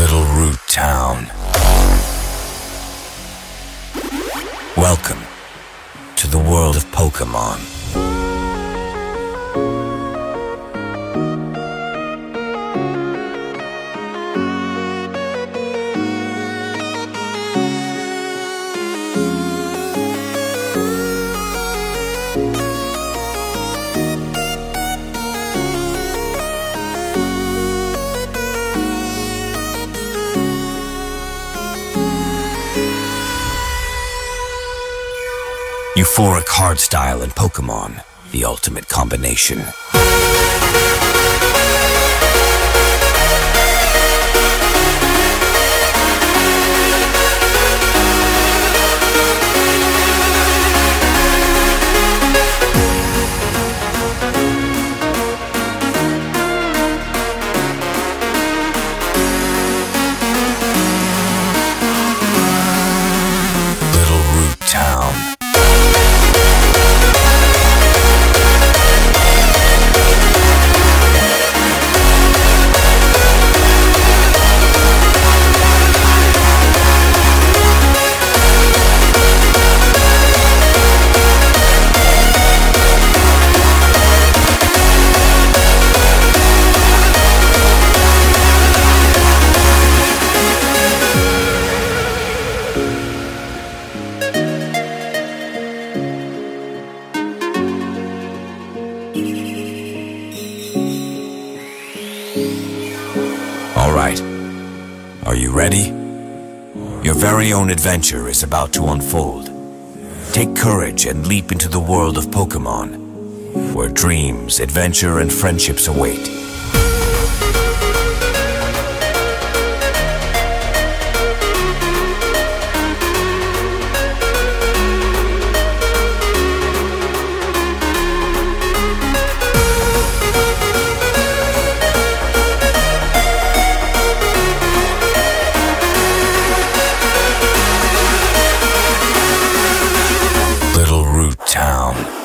Littleroot Town. Welcome to the world of Pokemon. Euphoric Hardstyle and Pokemon, the ultimate combination. Right. Are you ready? Your very own adventure is about to unfold. Take courage and leap into the world of Pokemon, where dreams, adventure, and friendships await. Town.